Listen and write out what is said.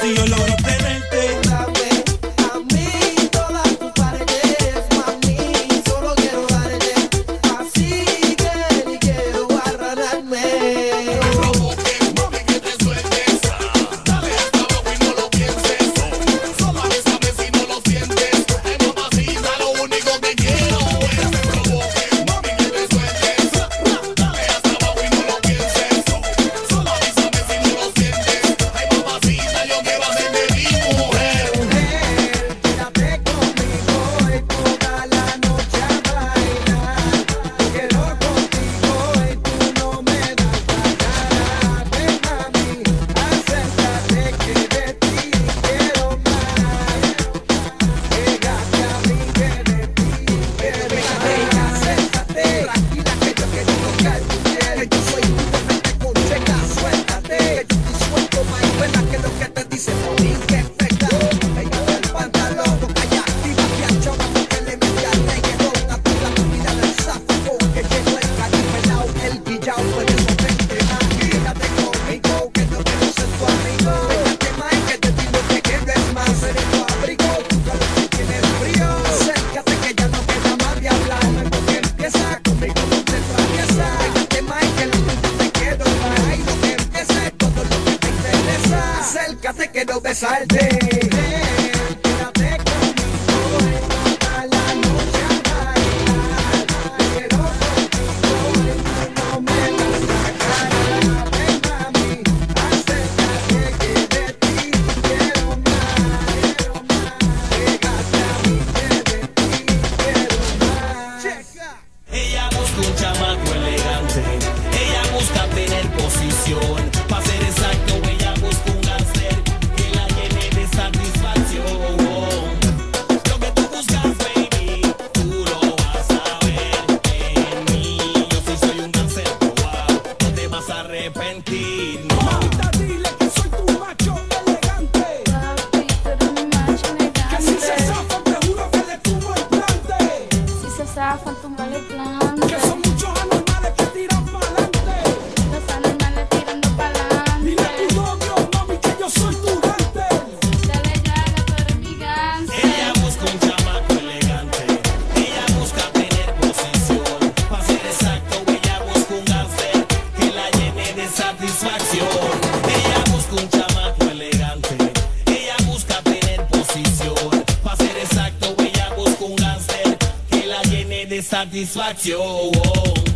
Si yo lo Salte de aquí la peca a mí, la lucha para a la guerra. Pero conmigo no me la sacará. No me a mí, acepta que de ti quiero más. Quiero más, déjate a mí que de ti quiero más. Checa. Ella busca un chamaco elegante, ella busca tener posición. need satisfacción. Ella busca un chamaco elegante. Ella busca tener posición. Para ser exacto, ella busca un gánster que la llene de satisfacción.